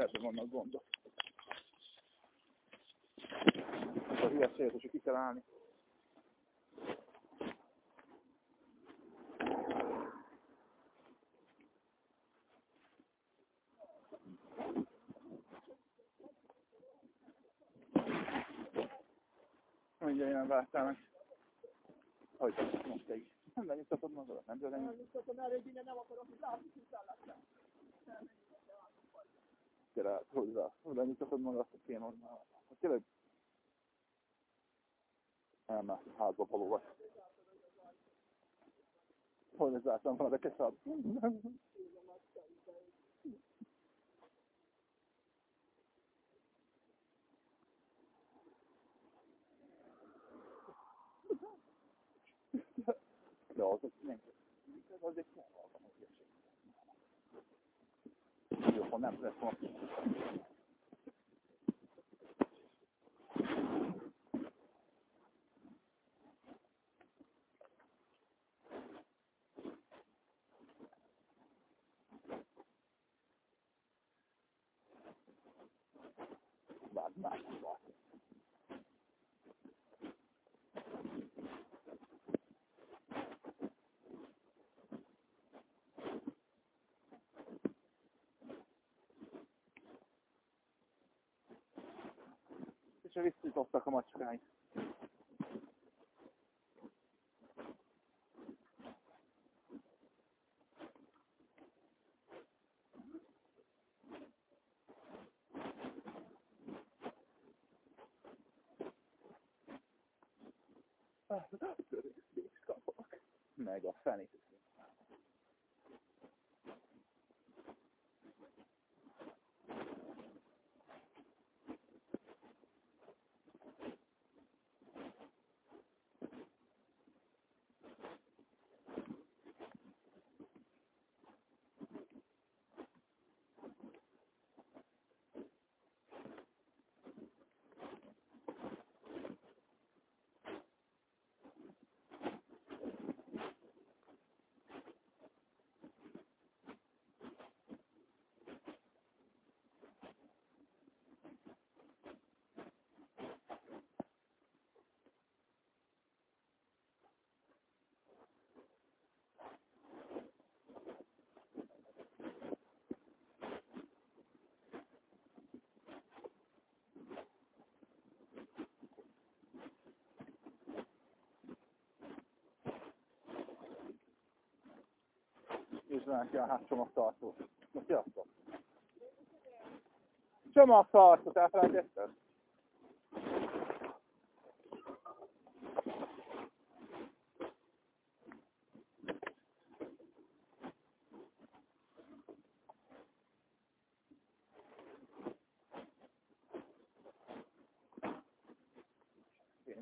ebben vannak gondok. A hülyeséget, hogy ki kell állni. Mondja, ilyen vártál meg. Hogy most te is. Nem lenyugtatod magadat, nem tudom. Nem lenyugtatod, mert egy innen nem akarok, hogy látni, hogy szállásra. Gyere, hozzá. Lenyugtatod magadat, hogy kéne onnan. Tényleg nem, mert házba való vagy. Hogy ez láttam volna, de keszab. De az egy nem. Az egy nem alkalmas Jó, ha nem lesz most. és visszatottak a macskány. Meg a fenét. És neki a hát csomagtartó. Na sziasztok! Csomagtartót elfelejtetted?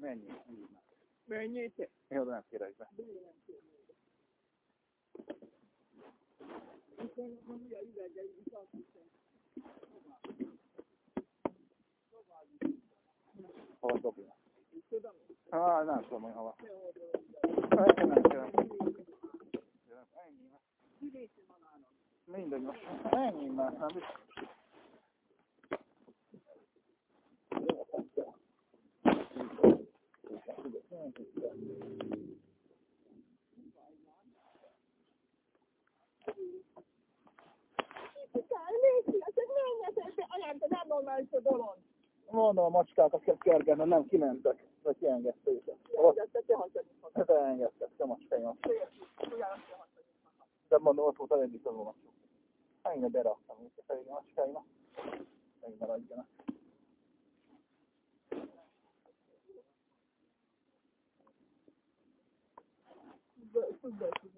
Mennyi? Mennyi? Jó, de nem kérek be. Hova dobja? Ah, nem tudom, hogy hova. Nem kell. Mindegy, most ennyi már, nem biztos. Thank you. Mondom, a macskákat kergetni, nem kimentek, vagy kiengedte őket. Hát elengedtek, a macskáimat. De mondom, ott volt a egyik az olvasó. Engedd beraktam őket pedig a macskáimat. Megmaradjanak. Tudod,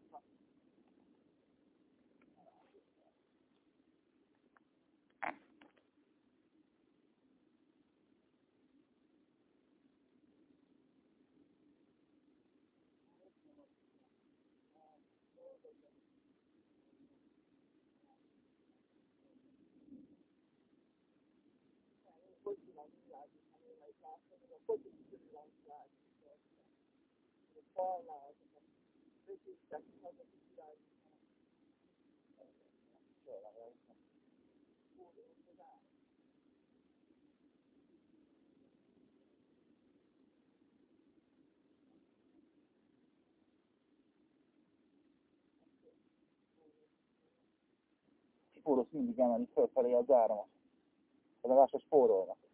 Nem, se lehet. Nem megesz bele. De. Egy a másik. Spórosz mindig emeli fölfelé az áramot. Legalábbis spórolnak. Ha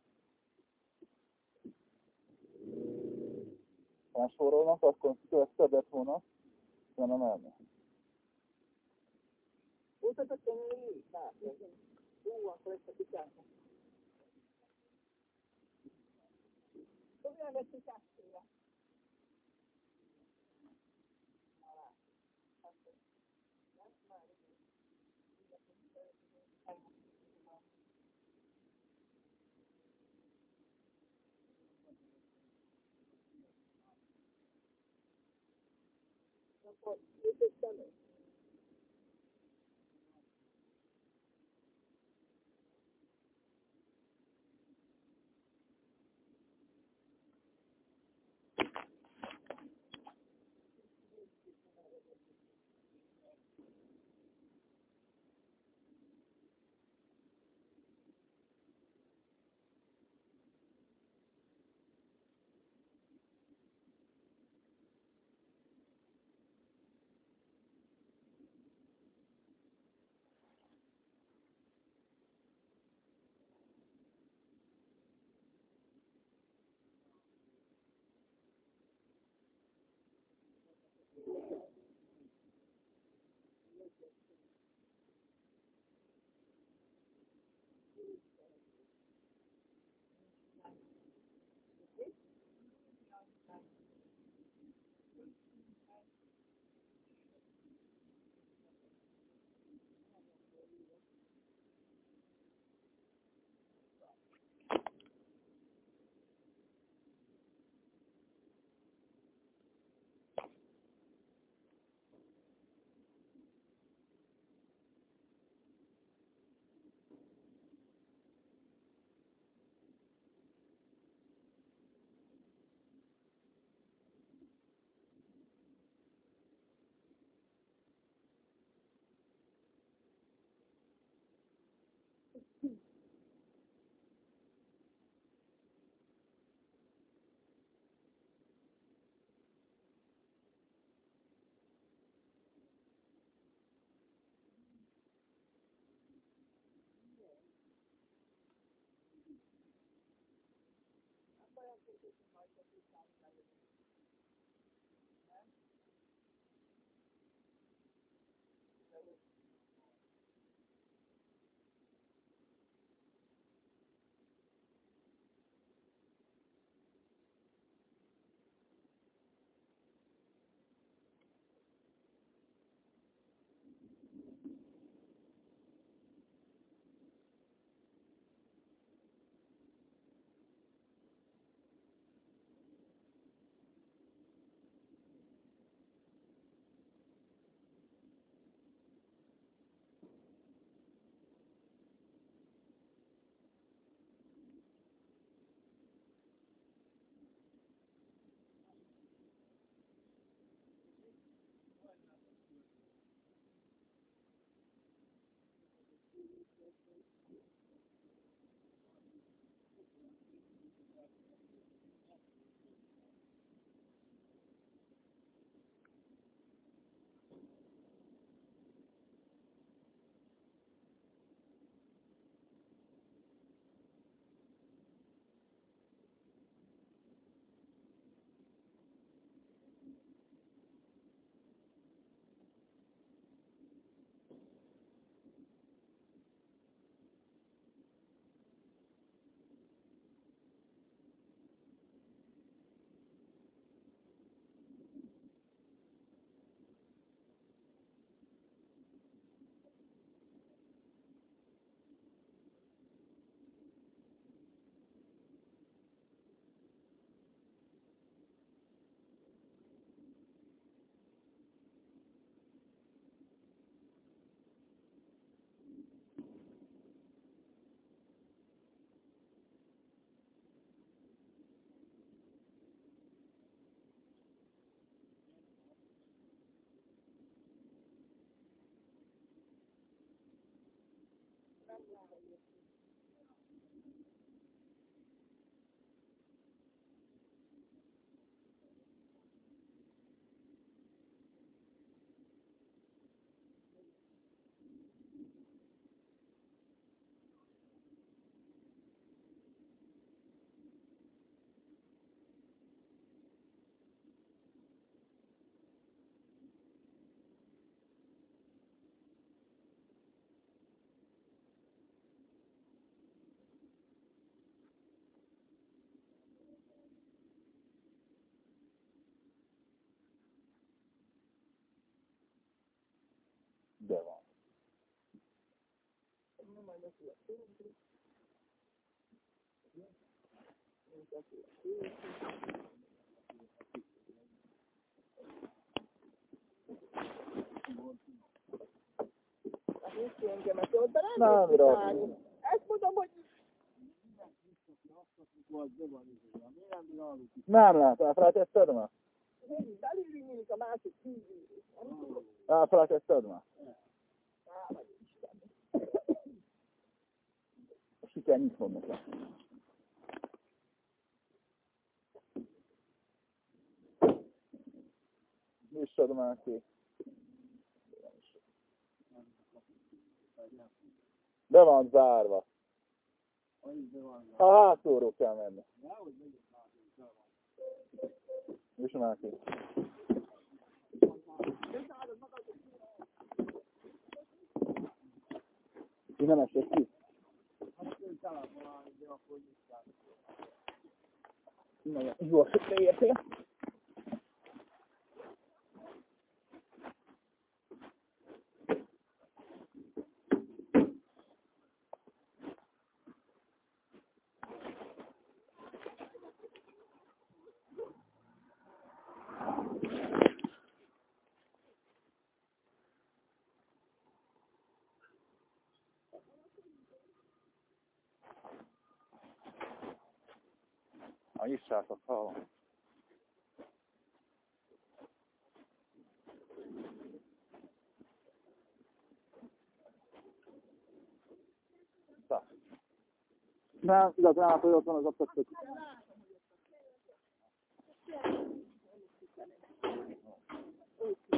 spórolnak, akkor többet volna, nem emelni. Mutatod, hogy mi? Hát, Hú, akkor ezt a kutyát. Dobjál egy kutyát tőle. Akkor, mit is Ott, de nem állni. Ezt mondom, hogy Nem lehet, elfelejtetted belülről nyílik, a másik tudom. Elfelejtetted már? Nyitnom nekem. Nyissad már ki. Be van zárva. Ha hátulról kell menni. Ki. Ki nem esett ki? Nagyon jó, hogy beértél. Ha nyissátok, hallom. Na. Nem, igazán, hogy ott van az a pötök. Vedd a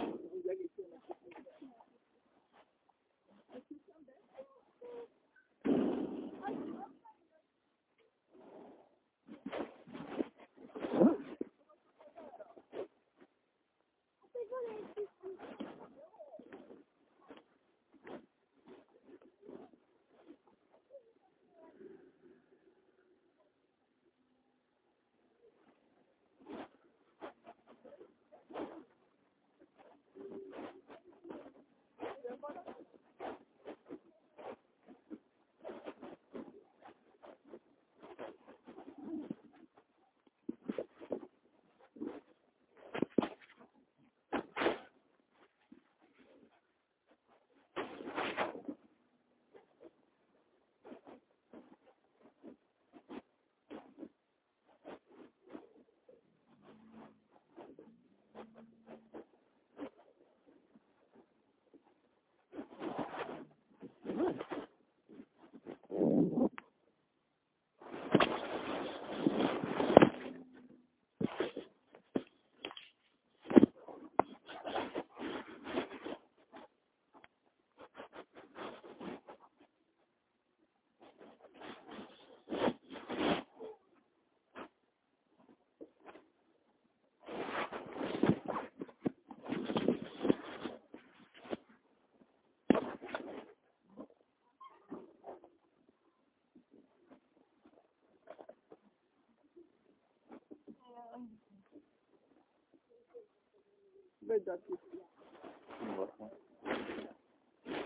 kis. Nyugodtan.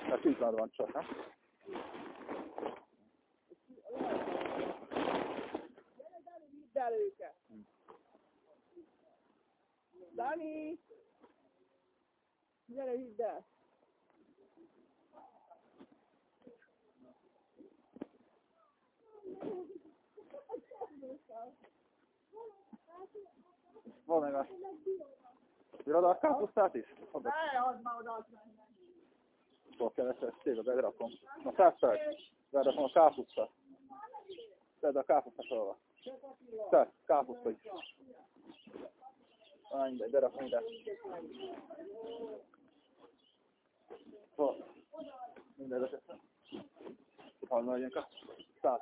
Hát tízad van csak, nem? Vidd el őket. Dani! Gyere, vidd el. Van meg a... Bírod a káposztát is? Ne, add már oda, azt Hol keresel, téve berakom. Na száz perc. Berakom a kápuszta. Tedd a kápuszta felva. Tedd, kápuszta is. Ah, mindegy, berakom ide. Mindegy, beteszem. Hallna, ilyen kápuszta. Száz.